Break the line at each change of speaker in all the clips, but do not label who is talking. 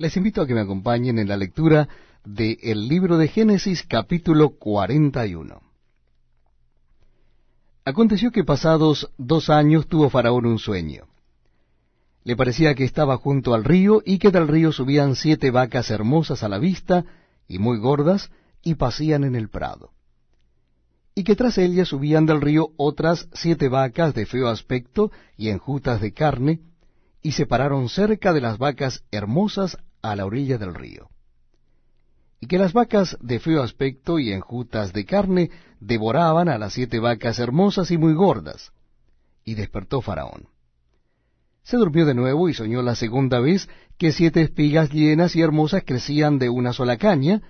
Les invito a que me acompañen en la lectura del libro de Génesis capítulo 41. Aconteció que pasados dos años tuvo Faraón un sueño. Le parecía que estaba junto al río y que del río subían siete vacas hermosas a la vista y muy gordas y pasían en el prado. Y que tras ellas subían del río otras siete vacas de feo aspecto y enjutas de carne, y se pararon cerca de las vacas hermosas a la orilla del río. Y que las vacas de feo aspecto y enjutas de carne devoraban a las siete vacas hermosas y muy gordas. Y despertó Faraón. Se durmió de nuevo y soñó la segunda vez que siete espigas llenas y hermosas crecían de una sola caña,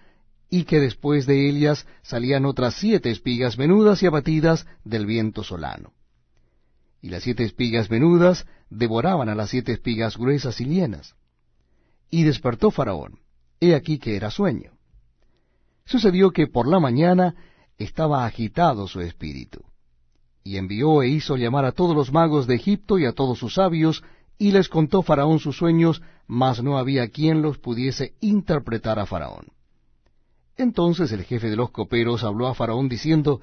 y que después de ellas salían otras siete espigas menudas y abatidas del viento solano. Y las siete espigas menudas devoraban a las siete espigas gruesas y llenas. Y despertó Faraón. He aquí que era sueño. Sucedió que por la mañana estaba agitado su espíritu. Y envió e hizo llamar a todos los magos de Egipto y a todos sus sabios, y les contó Faraón sus sueños, mas no había quien los pudiese interpretar a Faraón. Entonces el jefe de los coperos habló a Faraón diciendo,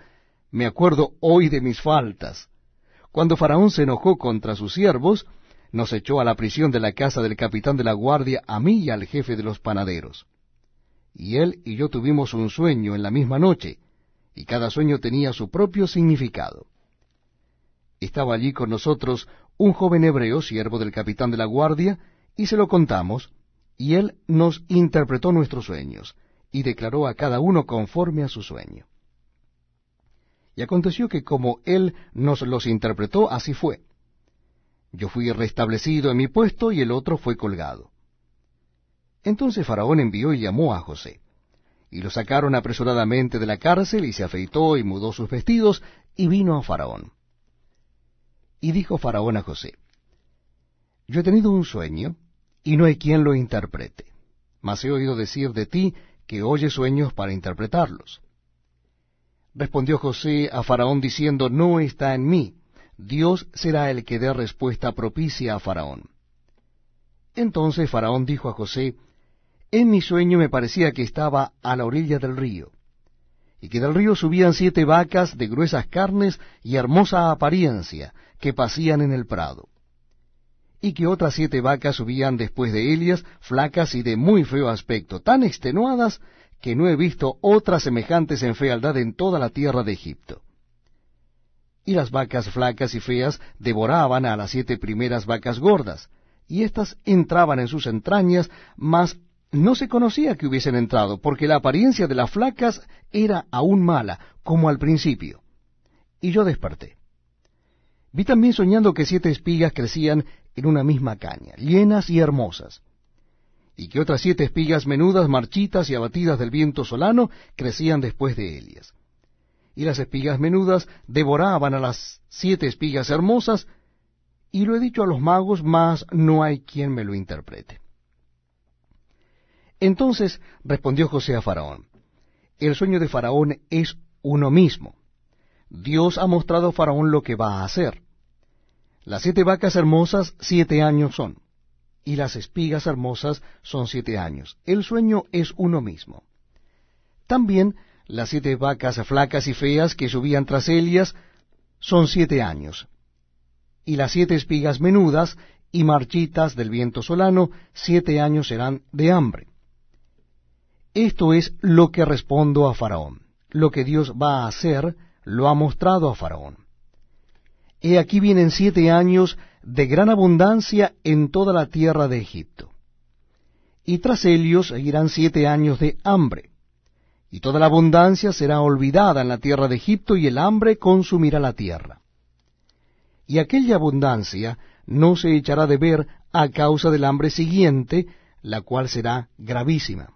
Me acuerdo hoy de mis faltas. Cuando Faraón se enojó contra sus siervos, nos echó a la prisión de la casa del capitán de la guardia, a mí y al jefe de los panaderos. Y él y yo tuvimos un sueño en la misma noche, y cada sueño tenía su propio significado. Estaba allí con nosotros un joven hebreo, siervo del capitán de la guardia, y se lo contamos, y él nos interpretó nuestros sueños, y declaró a cada uno conforme a su sueño. Y aconteció que como él nos los interpretó, así fue. Yo fui restablecido en mi puesto y el otro fue colgado. Entonces Faraón envió y llamó a José. Y lo sacaron apresuradamente de la cárcel y se afeitó y mudó sus vestidos y vino a Faraón. Y dijo Faraón a José, Yo he tenido un sueño y no hay quien lo interprete, mas he oído decir de ti que oye sueños para interpretarlos. Respondió José a Faraón diciendo, No está en mí, Dios será el que dé respuesta propicia a Faraón. Entonces Faraón dijo a José, En mi sueño me parecía que estaba a la orilla del río, y que del río subían siete vacas de gruesas carnes y hermosa apariencia, que pasían en el prado, y que otras siete vacas subían después de ellas, flacas y de muy feo aspecto, tan extenuadas que no he visto otras semejantes en fealdad en toda la tierra de Egipto y las vacas flacas y feas devoraban a las siete primeras vacas gordas, y éstas entraban en sus entrañas, mas no se conocía que hubiesen entrado, porque la apariencia de las flacas era aún mala, como al principio. Y yo desperté. Vi también soñando que siete espigas crecían en una misma caña, llenas y hermosas, y que otras siete espigas menudas, marchitas y abatidas del viento solano crecían después de ellas y las espigas menudas devoraban a las siete espigas hermosas, y lo he dicho a los magos, mas no hay quien me lo interprete. Entonces respondió José a Faraón, el sueño de Faraón es uno mismo. Dios ha mostrado a Faraón lo que va a hacer. Las siete vacas hermosas siete años son, y las espigas hermosas son siete años. El sueño es uno mismo. También las siete vacas flacas y feas que subían tras ellas son siete años. Y las siete espigas menudas y marchitas del viento solano, siete años serán de hambre. Esto es lo que respondo a Faraón. Lo que Dios va a hacer, lo ha mostrado a Faraón. He aquí vienen siete años de gran abundancia en toda la tierra de Egipto. Y tras ellos seguirán siete años de hambre y toda la abundancia será olvidada en la tierra de Egipto, y el hambre consumirá la tierra. Y aquella abundancia no se echará de ver a causa del hambre siguiente, la cual será gravísima.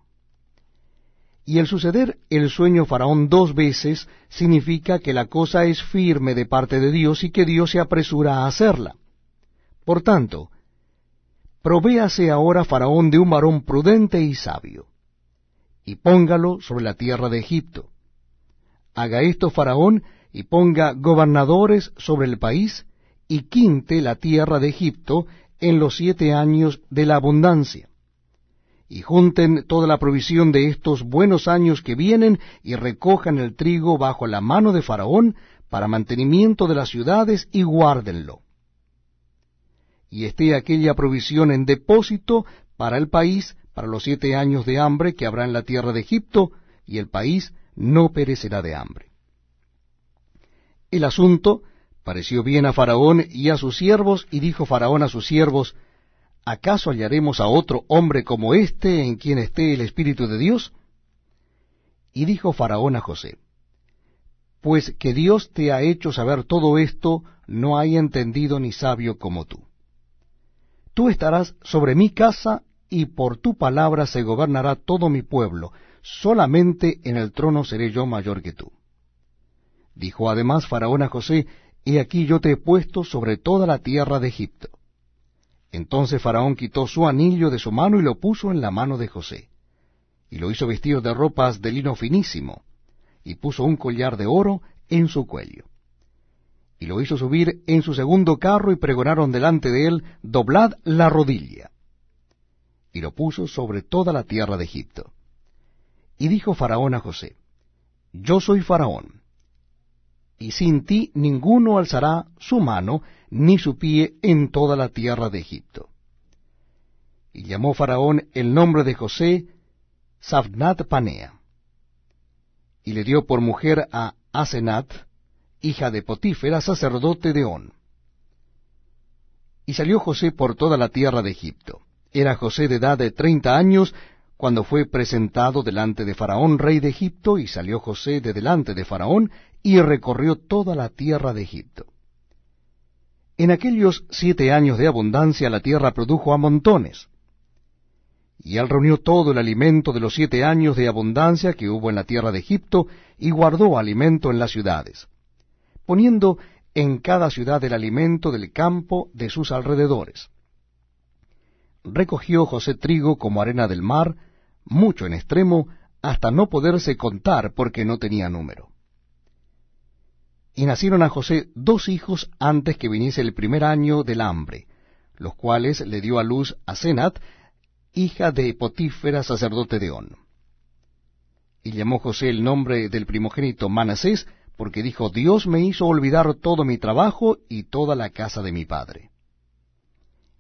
Y el suceder el sueño Faraón dos veces significa que la cosa es firme de parte de Dios y que Dios se apresura a hacerla. Por tanto, provéase ahora Faraón de un varón prudente y sabio y póngalo sobre la tierra de Egipto. Haga esto Faraón y ponga gobernadores sobre el país y quinte la tierra de Egipto en los siete años de la abundancia. y junten toda la provisión de estos buenos años que vienen, y recojan el trigo bajo la mano de Faraón, para mantenimiento de las ciudades, y guárdenlo. Y esté aquella provisión en depósito para el país, para los siete años de hambre que habrá en la tierra de Egipto, y el país no perecerá de hambre. El asunto pareció bien a Faraón y a sus siervos, y dijo Faraón a sus siervos, ¿acaso hallaremos a otro hombre como éste en quien esté el Espíritu de Dios? Y dijo Faraón a José, Pues que Dios te ha hecho saber todo esto, no hay entendido ni sabio como tú. Tú estarás sobre mi casa, y por tu palabra se gobernará todo mi pueblo, solamente en el trono seré yo mayor que tú. Dijo además Faraón a José, He aquí yo te he puesto sobre toda la tierra de Egipto. Entonces Faraón quitó su anillo de su mano y lo puso en la mano de José, y lo hizo vestido de ropas de lino finísimo, y puso un collar de oro en su cuello. Y lo hizo subir en su segundo carro y pregonaron delante de él, doblad la rodilla. Y lo puso sobre toda la tierra de Egipto. Y dijo Faraón a José, Yo soy Faraón, y sin ti ninguno alzará su mano ni su pie en toda la tierra de Egipto. Y llamó Faraón el nombre de José Savnat Panea, y le dio por mujer a Asenat, hija de Potífera, sacerdote de On. Y salió José por toda la tierra de Egipto. Era José de edad de treinta años, cuando fue presentado delante de Faraón, rey de Egipto, y salió José de delante de Faraón, y recorrió toda la tierra de Egipto. En aquellos siete años de abundancia la tierra produjo a montones. Y él reunió todo el alimento de los siete años de abundancia que hubo en la tierra de Egipto, y guardó alimento en las ciudades, poniendo en cada ciudad el alimento del campo de sus alrededores. Recogió José trigo como arena del mar, mucho en extremo, hasta no poderse contar porque no tenía número. Y nacieron a José dos hijos antes que viniese el primer año del hambre, los cuales le dio a luz a Senat, hija de Potífera, sacerdote de On. Y llamó José el nombre del primogénito Manasés, porque dijo, Dios me hizo olvidar todo mi trabajo y toda la casa de mi padre.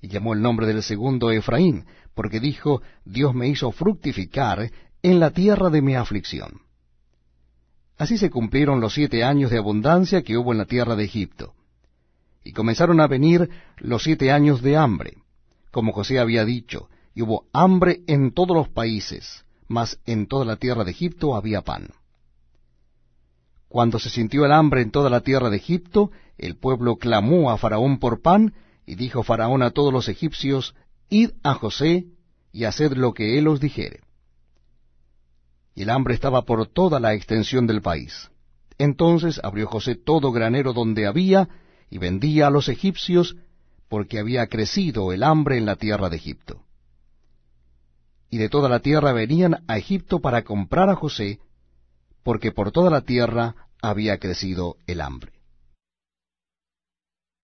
Y llamó el nombre del segundo Efraín, porque dijo, Dios me hizo fructificar en la tierra de mi aflicción. Así se cumplieron los siete años de abundancia que hubo en la tierra de Egipto. Y comenzaron a venir los siete años de hambre, como José había dicho, y hubo hambre en todos los países, mas en toda la tierra de Egipto había pan. Cuando se sintió el hambre en toda la tierra de Egipto, el pueblo clamó a Faraón por pan, y dijo Faraón a todos los egipcios, Id a José, y haced lo que él os dijere y el hambre estaba por toda la extensión del país. Entonces abrió José todo granero donde había, y vendía a los egipcios, porque había crecido el hambre en la tierra de Egipto. Y de toda la tierra venían a Egipto para comprar a José, porque por toda la tierra había crecido el hambre.